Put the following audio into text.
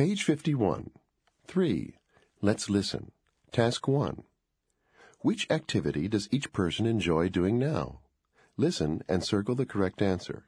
Page 51. 3. Let's listen. Task 1. Which activity does each person enjoy doing now? Listen and circle the correct answer.